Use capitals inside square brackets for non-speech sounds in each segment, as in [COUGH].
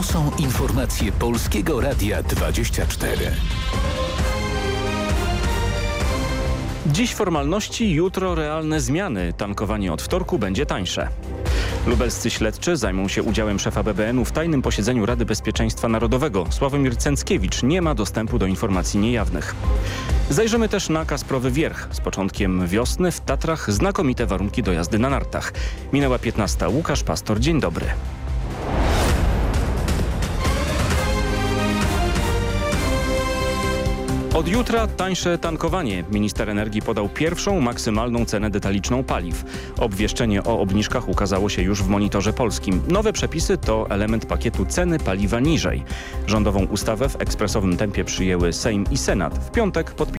To są informacje Polskiego Radia 24. Dziś formalności, jutro realne zmiany. Tankowanie od wtorku będzie tańsze. Lubelscy śledczy zajmą się udziałem szefa BBN-u w tajnym posiedzeniu Rady Bezpieczeństwa Narodowego. Sławomir Cęckiewicz nie ma dostępu do informacji niejawnych. Zajrzymy też na Kasprowy Wierch. Z początkiem wiosny w Tatrach znakomite warunki do jazdy na nartach. Minęła 15. Łukasz Pastor, dzień dobry. Od jutra tańsze tankowanie. Minister energii podał pierwszą maksymalną cenę detaliczną paliw. Obwieszczenie o obniżkach ukazało się już w monitorze polskim. Nowe przepisy to element pakietu ceny paliwa niżej. Rządową ustawę w ekspresowym tempie przyjęły Sejm i Senat. W piątek podpisano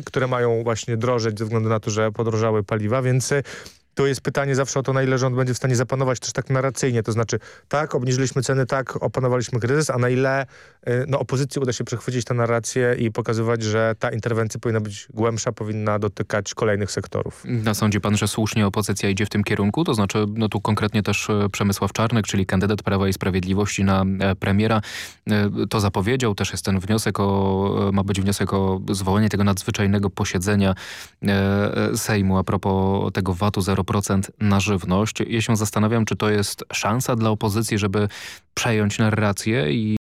które mają właśnie drożeć ze względu na to, że podrożały paliwa, więc y, to jest pytanie zawsze o to, na ile rząd będzie w stanie zapanować też tak narracyjnie, to znaczy tak, obniżyliśmy ceny, tak, opanowaliśmy kryzys, a na ile y, no, opozycji uda się przechwycić tę narrację i pokazywać, że ta interwencja powinna być głębsza, powinna dotykać kolejnych sektorów. A sądzi pan, że słusznie opozycja idzie w tym kierunku? To znaczy, no tu konkretnie też e, Przemysław Czarnek, czyli kandydat Prawa i Sprawiedliwości na e, premiera, e, to zapowiedział. Też jest ten wniosek o, ma być wniosek o zwołanie tego nadzwyczajnego posiedzenia Sejmu a propos tego VAT-u 0% na żywność. Ja się zastanawiam, czy to jest szansa dla opozycji, żeby przejąć narrację i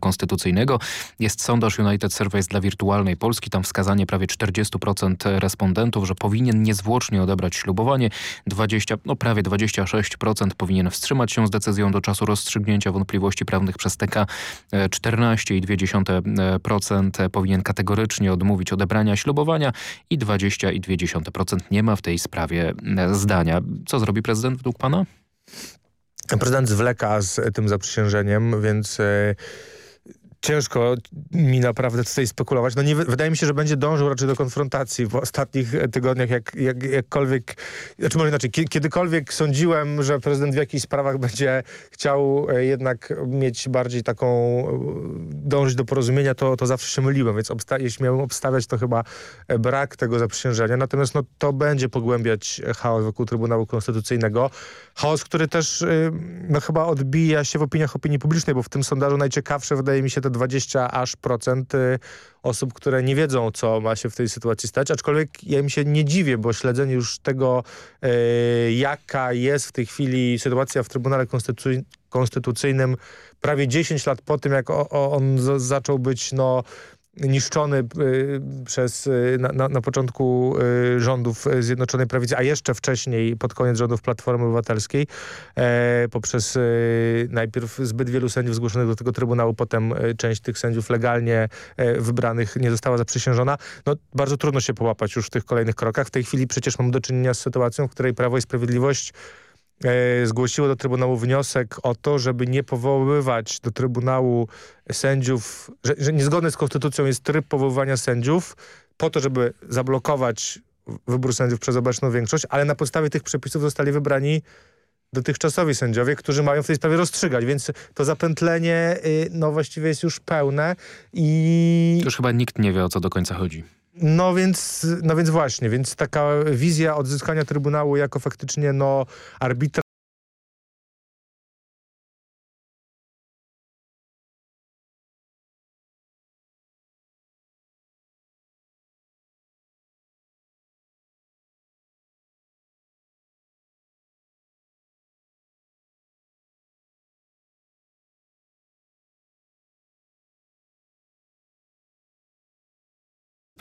Konstytucyjnego. Jest sondaż United Surveys dla wirtualnej Polski. Tam wskazanie prawie 40% respondentów, że powinien niezwłocznie odebrać ślubowanie. 20, no prawie 26% powinien wstrzymać się z decyzją do czasu rozstrzygnięcia wątpliwości prawnych przez TK. 14,2% powinien kategorycznie odmówić odebrania ślubowania i 20,2% nie ma w tej sprawie zdania. Co zrobi prezydent według pana? Prezydent zwleka z tym zaprzysiężeniem, więc... E, ciężko mi naprawdę tutaj spekulować. No nie, wydaje mi się, że będzie dążył raczej do konfrontacji w ostatnich tygodniach, jak, jak, jakkolwiek, znaczy może inaczej, kiedykolwiek sądziłem, że prezydent w jakichś sprawach będzie chciał e, jednak mieć bardziej taką, e, dążyć do porozumienia, to, to zawsze się myliłem, więc obsta jeśli miałem obstawiać, to chyba e, brak tego zaprzysiężenia. Natomiast no, to będzie pogłębiać chaos wokół Trybunału Konstytucyjnego. Chaos, który też no, chyba odbija się w opiniach opinii publicznej, bo w tym sondażu najciekawsze wydaje mi się te 20 aż procent y, osób, które nie wiedzą, co ma się w tej sytuacji stać. Aczkolwiek ja im się nie dziwię, bo śledzenie już tego, y, jaka jest w tej chwili sytuacja w Trybunale Konstytucyjnym prawie 10 lat po tym, jak on zaczął być no, niszczony y, przez, y, na, na, na, początku y, rządów Zjednoczonej Prawicy, a jeszcze wcześniej pod koniec rządów Platformy Obywatelskiej e, poprzez najpierw zbyt wielu sędziów zgłoszonych do tego Trybunału, potem część tych sędziów legalnie e, wybranych nie została zaprzysiężona. No, bardzo trudno się połapać już w tych kolejnych krokach. W tej chwili przecież mamy do czynienia z sytuacją, w której Prawo i Sprawiedliwość zgłosiło do Trybunału wniosek o to, żeby nie powoływać do Trybunału sędziów, że, że niezgodny z konstytucją jest tryb powoływania sędziów po to, żeby zablokować wybór sędziów przez obecną większość, ale na podstawie tych przepisów zostali wybrani dotychczasowi sędziowie, którzy mają w tej sprawie rozstrzygać, więc to zapętlenie y, no właściwie jest już pełne i... Już chyba nikt nie wie, o co do końca chodzi. No więc, no więc właśnie, więc taka wizja odzyskania Trybunału jako faktycznie no arbitra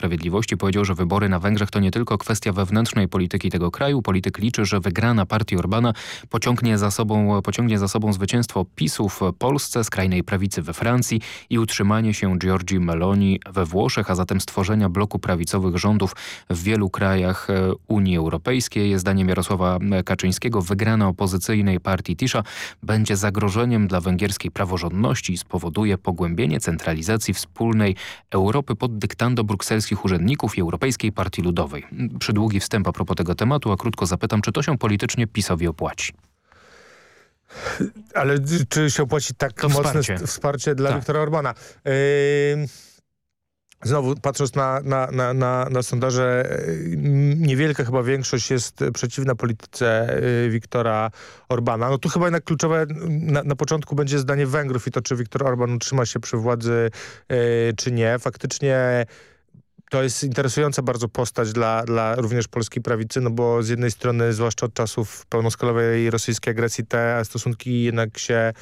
Sprawiedliwości powiedział, że wybory na Węgrzech to nie tylko kwestia wewnętrznej polityki tego kraju. Polityk liczy, że wygrana partii Orbana pociągnie za sobą, pociągnie za sobą zwycięstwo PiSu w Polsce, skrajnej prawicy we Francji i utrzymanie się Giorgi Meloni we Włoszech, a zatem stworzenia bloku prawicowych rządów w wielu krajach e, Unii Europejskiej. Zdaniem Jarosława Kaczyńskiego wygrana opozycyjnej partii Tisza będzie zagrożeniem dla węgierskiej praworządności i spowoduje pogłębienie centralizacji wspólnej Europy pod dyktando brukselskiej polskich urzędników i Europejskiej Partii Ludowej. Przydługi wstęp a propos tego tematu, a krótko zapytam, czy to się politycznie PiSowi opłaci? Ale czy się opłaci tak to mocne wsparcie, wsparcie dla tak. Viktora Orbana? Yy... Znowu patrząc na, na, na, na, na sondaże, niewielka chyba większość jest przeciwna polityce Wiktora Orbana. No tu chyba jednak kluczowe na, na początku będzie zdanie Węgrów i to, czy Viktor Orban utrzyma się przy władzy, czy nie. Faktycznie to jest interesująca bardzo postać dla, dla również polskiej prawicy, no bo z jednej strony, zwłaszcza od czasów pełnoskalowej rosyjskiej agresji, te stosunki jednak się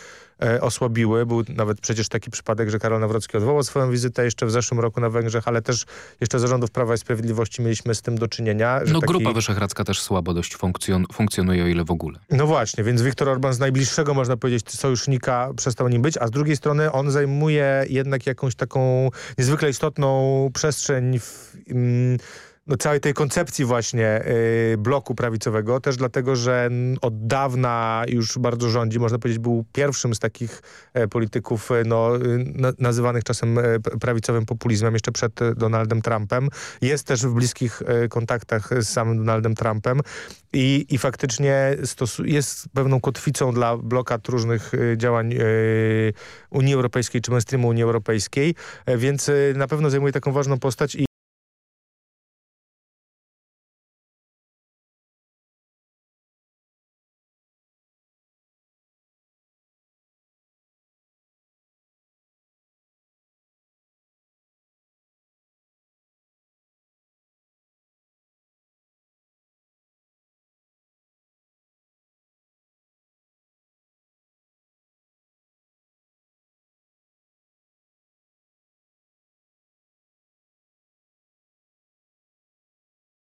osłabiły. Był nawet przecież taki przypadek, że Karol Nawrocki odwołał swoją wizytę jeszcze w zeszłym roku na Węgrzech, ale też jeszcze zarządów Prawa i Sprawiedliwości mieliśmy z tym do czynienia. no taki... Grupa Wyszehradzka też słabo dość funkcjon funkcjonuje, o ile w ogóle. No właśnie, więc Viktor Orban z najbliższego, można powiedzieć, sojusznika przestał nim być, a z drugiej strony on zajmuje jednak jakąś taką niezwykle istotną przestrzeń w... No, całej tej koncepcji właśnie y, bloku prawicowego, też dlatego, że od dawna już bardzo rządzi, można powiedzieć, był pierwszym z takich e, polityków e, no, y, na, nazywanych czasem e, prawicowym populizmem, jeszcze przed Donaldem Trumpem. Jest też w bliskich kontaktach z samym Donaldem Trumpem i, i faktycznie jest pewną kotwicą dla blokad różnych działań Unii Europejskiej czy mainstreamu Unii Europejskiej, więc na pewno zajmuje taką ważną postać i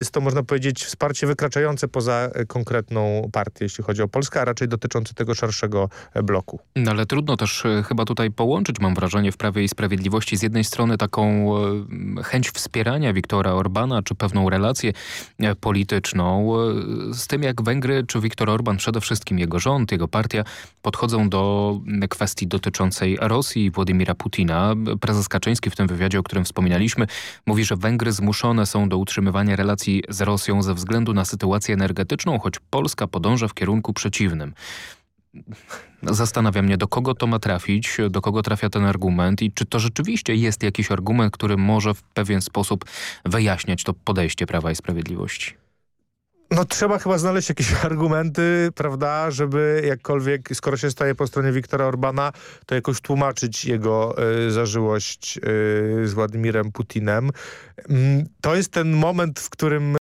jest to, można powiedzieć, wsparcie wykraczające poza e, konkretną partię, jeśli chodzi o Polskę, a raczej dotyczące tego szerszego e, bloku. No ale trudno też e, chyba tutaj połączyć, mam wrażenie, w Prawie i Sprawiedliwości z jednej strony taką chęć wspierania Viktora Orbana, czy pewną relację polityczną, z tym jak Węgry, czy Viktor Orban, przede wszystkim jego rząd, jego partia podchodzą do kwestii dotyczącej Rosji i Władimira Putina. Prezes Kaczyński w tym wywiadzie, o którym wspominaliśmy, mówi, że Węgry zmuszone są do utrzymywania relacji z Rosją ze względu na sytuację energetyczną, choć Polska podąża w kierunku przeciwnym. Zastanawia mnie, do kogo to ma trafić, do kogo trafia ten argument i czy to rzeczywiście jest jakiś argument, który może w pewien sposób wyjaśniać to podejście Prawa i Sprawiedliwości. No trzeba chyba znaleźć jakieś [LAUGHS] argumenty, prawda, żeby jakkolwiek, skoro się staje po stronie Wiktora Orbana, to jakoś tłumaczyć jego y, zażyłość y, z Władimirem Putinem. Mm, to jest ten moment, w którym